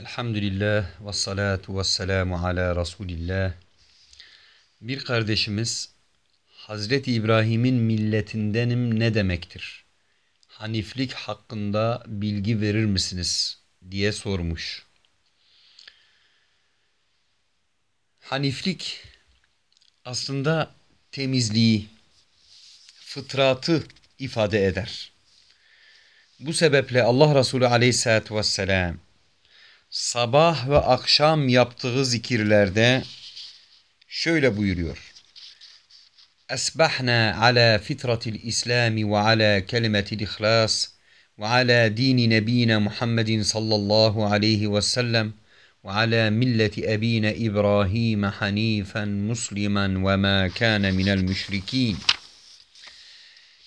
Elhamdülillah ve salatu ve selamu ala Resulillah. Bir kardeşimiz Hazreti İbrahim'in milletindenim ne demektir? Haniflik hakkında bilgi verir misiniz? diye sormuş. Haniflik aslında temizliği, fıtratı ifade eder. Bu sebeple Allah Resulü aleyhissalatü vesselam sabah ve akşam yaptığı zikirlerde şöyle buyuruyor. Esbahna ala fitratil İslami ve ala kelimetil ihlas ve ala dini nebine Muhammedin sallallahu aleyhi ve sellem ve ala milleti ebine İbrahim hanifen muslimen ve ma kana minel müşrikin.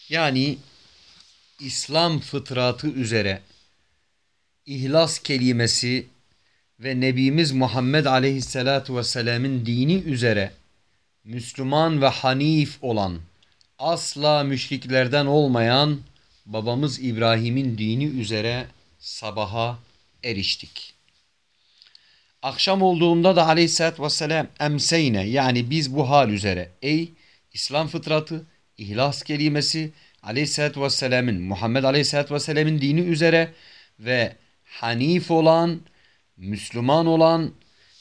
Yani İslam fıtratı üzere ihlas kelimesi ve Nebimiz Muhammed Aleyhisselatu Vesselam'ın dini üzere Müslüman ve Hanif olan, asla müşriklerden olmayan babamız İbrahim'in dini üzere sabaha eriştik. Akşam olduğunda da aleyhissalatü vesselam emseyne yani biz bu hal üzere ey İslam fıtratı, ihlas kelimesi aleyhissalatü vesselamın Muhammed aleyhissalatü vesselamın dini üzere ve Hanif olan, Müslüman olan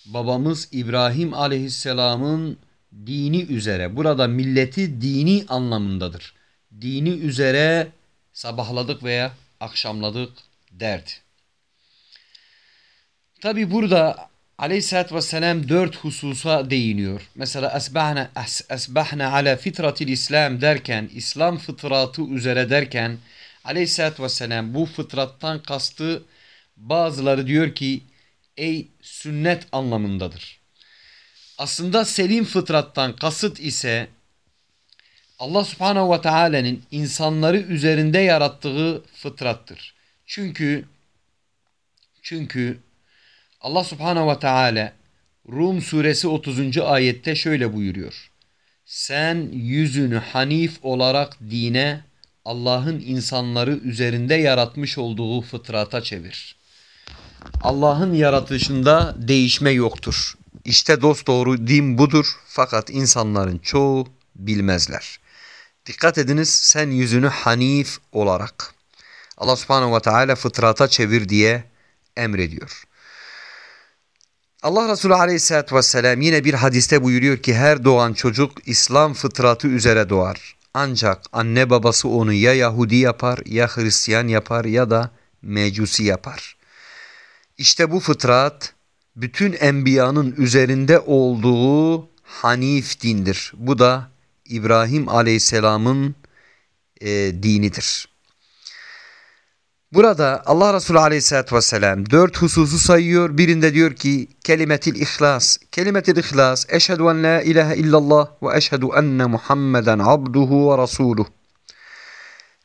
babamız İbrahim aleyhisselamın dini üzere. Burada milleti dini anlamındadır. Dini üzere sabahladık veya akşamladık derdi. Tabi burada aleyhissalatü vesselam dört hususa değiniyor. Mesela esbahna, esbahna ala fitratil İslam derken, İslam fıtratı üzere derken aleyhissalatü vesselam bu fıtrattan kastı bazıları diyor ki ey sünnet anlamındadır. Aslında selim fıtrattan kasıt ise Allah subhanehu ve teala'nın insanları üzerinde yarattığı fıtrattır. Çünkü çünkü Allah subhanehu ve teala Rum suresi 30. ayette şöyle buyuruyor. Sen yüzünü hanif olarak dine Allah'ın insanları üzerinde yaratmış olduğu fıtrata çevir. Allah'ın yaratışında değişme yoktur. İşte dost doğru din budur fakat insanların çoğu bilmezler. Dikkat ediniz sen yüzünü hanif olarak Allah subhanehu ve teala fıtrata çevir diye emrediyor. Allah Resulü aleyhissalatü vesselam yine bir hadiste buyuruyor ki her doğan çocuk İslam fıtratı üzere doğar. Ancak anne babası onu ya Yahudi yapar ya Hristiyan yapar ya da Mecusi yapar. İşte bu fıtrat bütün enbiyanın üzerinde olduğu Hanif dindir. Bu da İbrahim aleyhisselamın e, dinidir. Burada Allah Resulü aleyhissalatü vesselam dört hususu sayıyor. Birinde diyor ki kelimetil ihlas. Kelimetil ihlas eşhedü en la ilahe illallah ve eşhedü enne Muhammeden abduhu ve rasuluh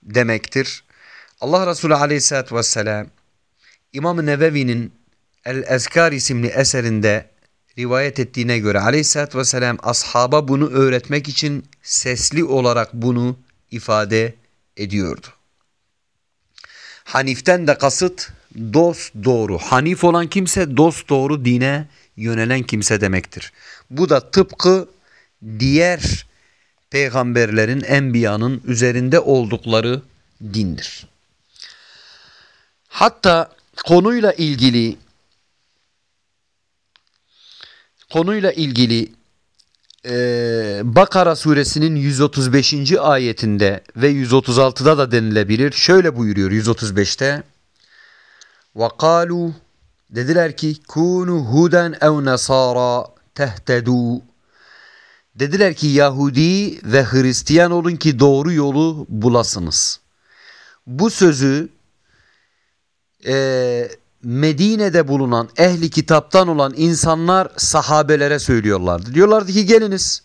demektir. Allah Resulü aleyhissalatü vesselam İmam-ı Nevevi'nin El-Ezkar isimli eserinde rivayet ettiğine göre aleyhissalatü vesselam ashaba bunu öğretmek için sesli olarak bunu ifade ediyordu. Hanif'ten de kasıt dost doğru. Hanif olan kimse dost doğru dine yönelen kimse demektir. Bu da tıpkı diğer peygamberlerin, enbiyanın üzerinde oldukları dindir. Hatta konuyla ilgili konuyla ilgili e, Bakara suresinin 135. ayetinde ve 136'da da denilebilir. Şöyle buyuruyor 135'te. وَقَالُوا Dediler ki kunu huden ev nasara tehtedu. Dediler ki Yahudi ve Hristiyan olun ki doğru yolu bulasınız. Bu sözü e, Medine'de bulunan ehli kitaptan olan insanlar sahabelere söylüyorlardı. Diyorlardı ki geliniz.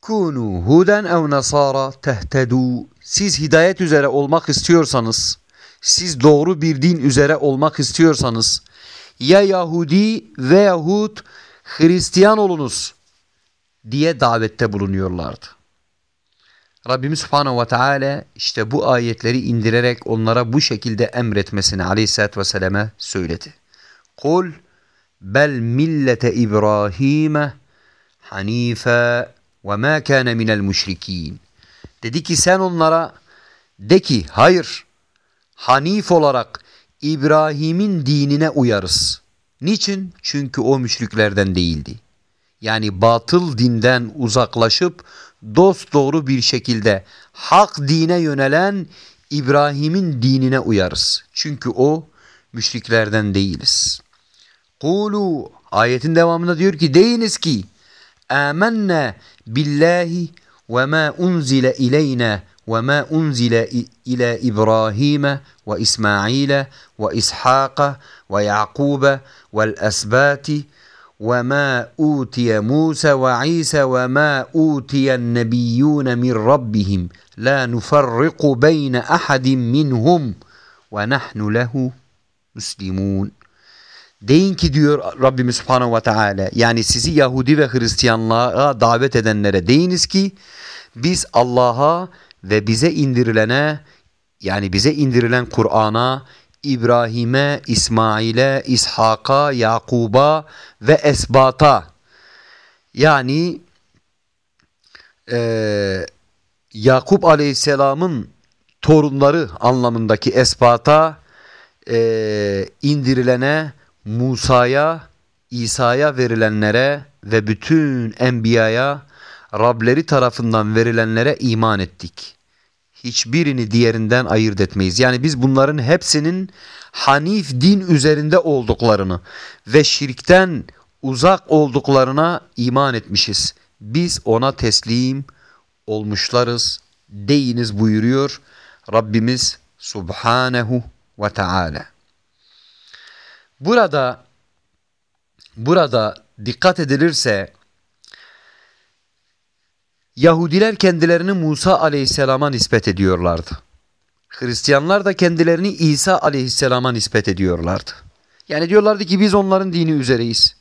Kunu huden ev nasara tehtedu. Siz hidayet üzere olmak istiyorsanız, siz doğru bir din üzere olmak istiyorsanız ya Yahudi veyahut Hristiyan olunuz diye davette bulunuyorlardı. Rabbimiz Subhanahu ve Teala işte bu ayetleri indirerek onlara bu şekilde emretmesini Aleyhisselatü Vesselam'a söyledi. Kul bel millete İbrahim'e hanife ve ma kana minel müşrikin. Dedi ki sen onlara de ki hayır Hanif olarak İbrahim'in dinine uyarız. Niçin? Çünkü o müşriklerden değildi. Yani batıl dinden uzaklaşıp dost doğru bir şekilde hak dine yönelen İbrahim'in dinine uyarız. Çünkü o müşriklerden değiliz. Kulu ayetin devamında diyor ki deyiniz ki amenne billahi ve ma unzile ileyna ve ma unzile ila İbrahim ve İsmail ve İshak ve Yakub ve esbati وما أوتي موسى وعيسى وما أوتي النبيون من ربهم لا نفرق بين أحد منهم ونحن له مسلمون Deyin ki diyor Rabbimiz Subhanahu ve Teala yani sizi Yahudi ve Hristiyanlığa davet edenlere deyiniz ki biz Allah'a ve bize indirilene yani bize indirilen Kur'an'a İbrahim'e, İsmail'e, İshak'a, Yakub'a ve Esbat'a. Yani e, Yakup Aleyhisselam'ın torunları anlamındaki Esbat'a e, indirilene, Musa'ya, İsa'ya verilenlere ve bütün enbiyaya Rableri tarafından verilenlere iman ettik hiçbirini diğerinden ayırt etmeyiz. Yani biz bunların hepsinin Hanif din üzerinde olduklarını ve şirkten uzak olduklarına iman etmişiz. Biz ona teslim olmuşlarız deyiniz buyuruyor Rabbimiz Subhanehu ve Teala. Burada burada dikkat edilirse Yahudiler kendilerini Musa aleyhisselama nispet ediyorlardı. Hristiyanlar da kendilerini İsa aleyhisselama nispet ediyorlardı. Yani diyorlardı ki biz onların dini üzereyiz.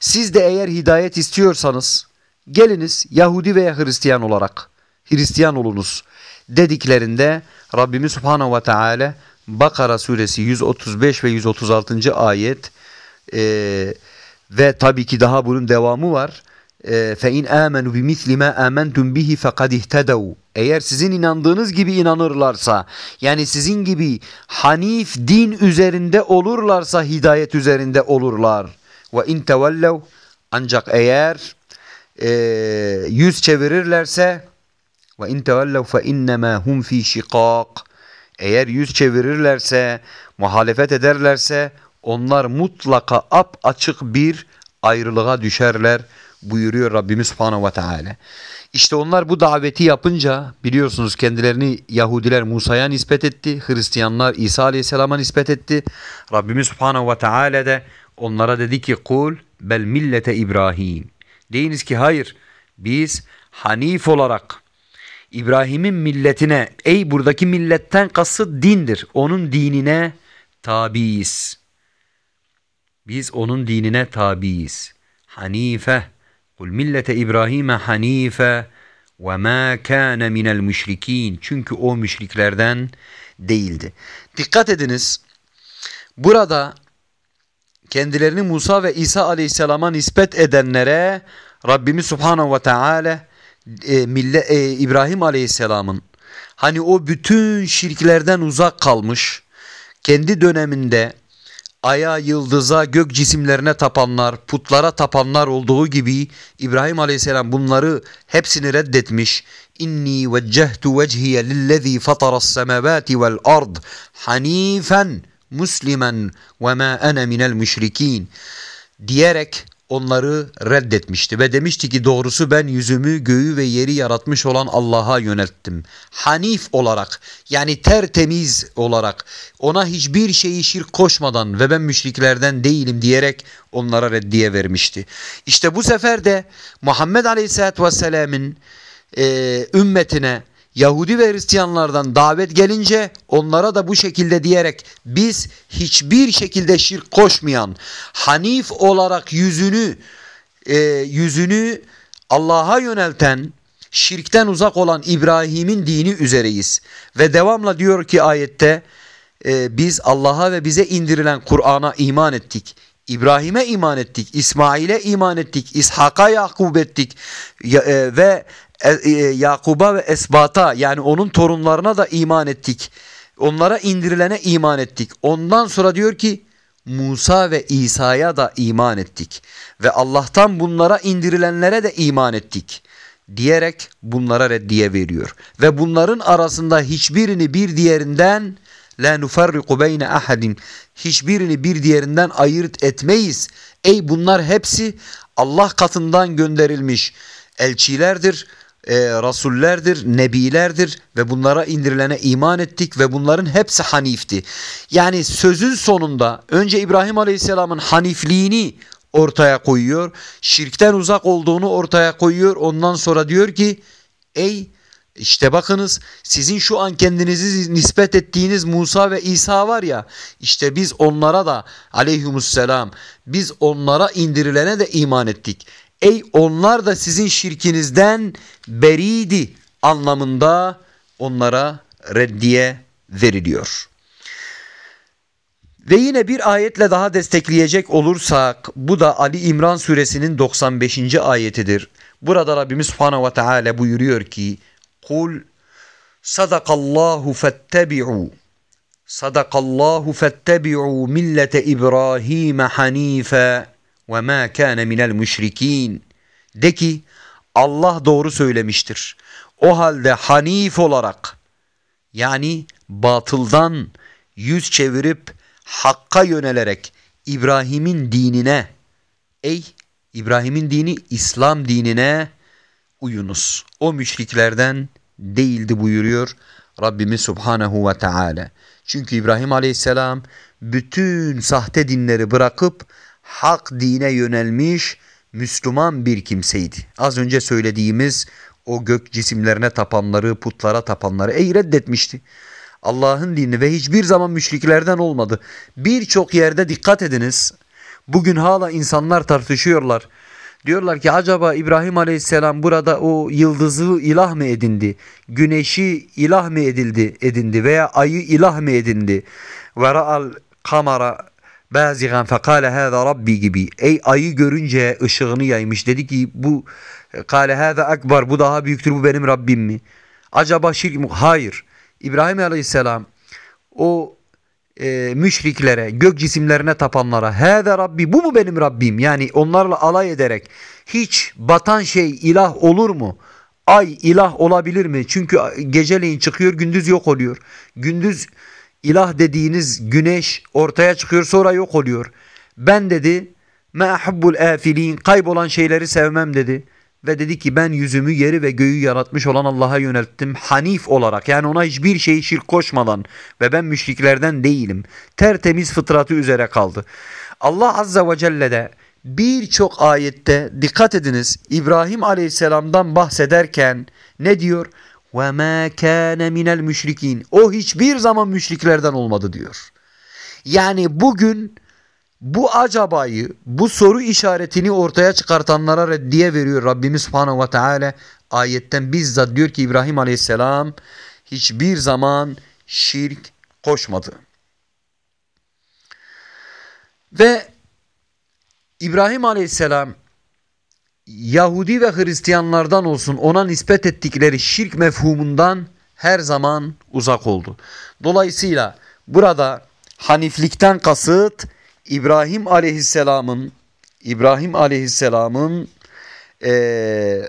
Siz de eğer hidayet istiyorsanız geliniz Yahudi veya Hristiyan olarak Hristiyan olunuz dediklerinde Rabbimiz Subhanahu ve Teala Bakara suresi 135 ve 136. ayet e, ve tabii ki daha bunun devamı var. فَاِنْ آمَنُوا بِمِثْلِ مَا آمَنْتُمْ بِهِ فَقَدْ اِهْتَدَوْا Eğer sizin inandığınız gibi inanırlarsa, yani sizin gibi hanif din üzerinde olurlarsa hidayet üzerinde olurlar. وَاِنْ تَوَلَّوْا Ancak eğer e, yüz çevirirlerse وَاِنْ تَوَلَّوْا فَاِنَّمَا هُمْ ف۪ي شِقَاقٍ Eğer yüz çevirirlerse, muhalefet ederlerse onlar mutlaka ap açık bir ayrılığa düşerler buyuruyor Rabbimiz Subhanahu ve Teala. İşte onlar bu daveti yapınca biliyorsunuz kendilerini Yahudiler Musa'ya nispet etti. Hristiyanlar İsa Aleyhisselam'a nispet etti. Rabbimiz Subhanahu ve Teala de onlara dedi ki kul bel millete İbrahim. Deyiniz ki hayır biz Hanif olarak İbrahim'in milletine ey buradaki milletten kasıt dindir. Onun dinine tabiiz. Biz onun dinine tabiiz. Hanife Kul millete İbrahim'e hanife ve ma kana minel müşrikin. Çünkü o müşriklerden değildi. Dikkat ediniz. Burada kendilerini Musa ve İsa aleyhisselama nispet edenlere Rabbimiz Subhanahu ve Teala e, e, İbrahim aleyhisselamın hani o bütün şirklerden uzak kalmış kendi döneminde aya, yıldıza, gök cisimlerine tapanlar, putlara tapanlar olduğu gibi İbrahim Aleyhisselam bunları hepsini reddetmiş. İnni veccehtu vecihiye lillezî fataras semavati vel ard hanifen muslimen ve ma ene minel müşrikîn diyerek onları reddetmişti ve demişti ki doğrusu ben yüzümü göğü ve yeri yaratmış olan Allah'a yönelttim. Hanif olarak yani tertemiz olarak ona hiçbir şeyi şirk koşmadan ve ben müşriklerden değilim diyerek onlara reddiye vermişti. İşte bu sefer de Muhammed Aleyhisselatü Vesselam'ın e, ümmetine Yahudi ve Hristiyanlardan davet gelince onlara da bu şekilde diyerek biz hiçbir şekilde şirk koşmayan Hanif olarak yüzünü e, yüzünü Allah'a yönelten şirkten uzak olan İbrahim'in dini üzereyiz. Ve devamla diyor ki ayette e, biz Allah'a ve bize indirilen Kur'an'a iman ettik. İbrahim'e iman ettik, İsmail'e iman ettik, İshak'a Yakub ettik e, ve Yakub'a ve Esbat'a yani onun torunlarına da iman ettik. Onlara indirilene iman ettik. Ondan sonra diyor ki Musa ve İsa'ya da iman ettik ve Allah'tan bunlara indirilenlere de iman ettik diyerek bunlara reddiye veriyor. Ve bunların arasında hiçbirini bir diğerinden la nufarriku beyne ahadin hiçbirini bir diğerinden ayırt etmeyiz. Ey bunlar hepsi Allah katından gönderilmiş elçilerdir, e, rasullerdir, nebilerdir ve bunlara indirilene iman ettik ve bunların hepsi hanifti. Yani sözün sonunda önce İbrahim Aleyhisselam'ın hanifliğini ortaya koyuyor. Şirkten uzak olduğunu ortaya koyuyor. Ondan sonra diyor ki ey işte bakınız sizin şu an kendinizi nispet ettiğiniz Musa ve İsa var ya işte biz onlara da aleyhumusselam biz onlara indirilene de iman ettik. Ey onlar da sizin şirkinizden beriydi anlamında onlara reddiye veriliyor. Ve yine bir ayetle daha destekleyecek olursak bu da Ali İmran suresinin 95. ayetidir. Burada Rabbimiz Subhanahu ve Teala buyuruyor ki Kul sadakallahu fettebi'u sadakallahu fettebi'u millete İbrahim hanife ve ma kana minel müşrikin. De ki Allah doğru söylemiştir. O halde hanif olarak yani batıldan yüz çevirip hakka yönelerek İbrahim'in dinine ey İbrahim'in dini İslam dinine uyunuz. O müşriklerden değildi buyuruyor Rabbimiz Subhanahu ve Teala. Çünkü İbrahim Aleyhisselam bütün sahte dinleri bırakıp hak dine yönelmiş Müslüman bir kimseydi. Az önce söylediğimiz o gök cisimlerine tapanları, putlara tapanları ey reddetmişti. Allah'ın dinini ve hiçbir zaman müşriklerden olmadı. Birçok yerde dikkat ediniz. Bugün hala insanlar tartışıyorlar. Diyorlar ki acaba İbrahim Aleyhisselam burada o yıldızı ilah mı edindi? Güneşi ilah mı edildi edindi veya ayı ilah mı edindi? Ve ra'al kamera bazigan fekale hâzâ rabbi gibi. Ey ayı görünce ışığını yaymış. Dedi ki bu kâle hâzâ ekber bu daha büyüktür bu benim Rabbim mi? Acaba şirk mi? Hayır. İbrahim Aleyhisselam o e, müşriklere, gök cisimlerine tapanlara Hâze Rabbi bu mu benim Rabbim? Yani onlarla alay ederek hiç batan şey ilah olur mu? Ay ilah olabilir mi? Çünkü geceleyin çıkıyor gündüz yok oluyor. Gündüz ilah dediğiniz güneş ortaya çıkıyor sonra yok oluyor. Ben dedi me ahubbul afilin kaybolan şeyleri sevmem dedi. Ve dedi ki ben yüzümü yeri ve göğü yaratmış olan Allah'a yönelttim hanif olarak. Yani ona hiçbir şey şirk koşmadan ve ben müşriklerden değilim. Tertemiz fıtratı üzere kaldı. Allah Azza ve Celle de birçok ayette dikkat ediniz İbrahim Aleyhisselam'dan bahsederken ne diyor? Ve ma kana minel müşrikin. O hiçbir zaman müşriklerden olmadı diyor. Yani bugün bu acabayı, bu soru işaretini ortaya çıkartanlara reddiye veriyor Rabbimiz Subhanahu ve Teala. Ayetten bizzat diyor ki İbrahim Aleyhisselam hiçbir zaman şirk koşmadı. Ve İbrahim Aleyhisselam Yahudi ve Hristiyanlardan olsun ona nispet ettikleri şirk mefhumundan her zaman uzak oldu. Dolayısıyla burada haniflikten kasıt İbrahim Aleyhisselam'ın İbrahim Aleyhisselam'ın e,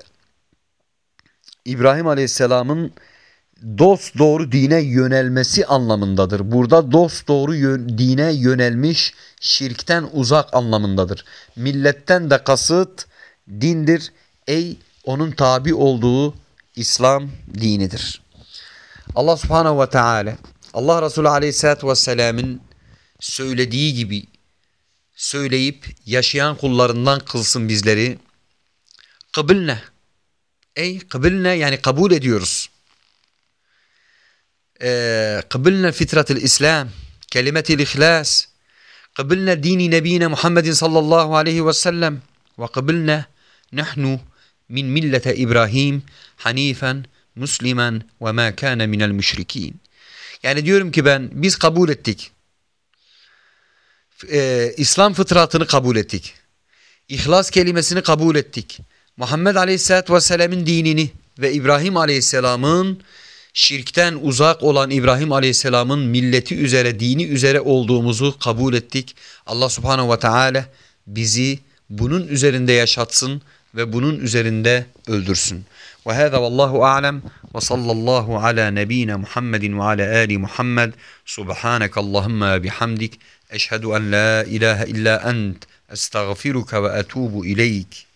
İbrahim Aleyhisselam'ın dost doğru dine yönelmesi anlamındadır. Burada dost doğru yön, dine yönelmiş şirkten uzak anlamındadır. Milletten de kasıt dindir. Ey onun tabi olduğu İslam dinidir. Allah subhanehu ve teala Allah Resulü aleyhissalatü vesselamın söylediği gibi söyleyip yaşayan kullarından kılsın bizleri. Kıbılne. Ey kıbılne yani kabul ediyoruz. Ee, kıbılne fitratil İslam. Kelimetil ihlas. Kıbılne dini nebine Muhammedin sallallahu aleyhi ve sellem. Ve kıbılne nahnu min millete İbrahim hanifen muslimen ve ma kana minel müşrikin. Yani diyorum ki ben biz kabul ettik. Ee, İslam fıtratını kabul ettik. İhlas kelimesini kabul ettik. Muhammed Aleyhisselatü Vesselam'ın dinini ve İbrahim Aleyhisselam'ın şirkten uzak olan İbrahim Aleyhisselam'ın milleti üzere, dini üzere olduğumuzu kabul ettik. Allah Subhanahu ve Teala bizi bunun üzerinde yaşatsın ve bunun üzerinde öldürsün. Ve hâzâ vallahu a'lem ve sallallahu ala nebine Muhammedin ve ala ali Muhammed. Subhaneke Allahümme bihamdik. Eşhedü en la ilahe illa ent. Estağfiruka ve etubu ileyk.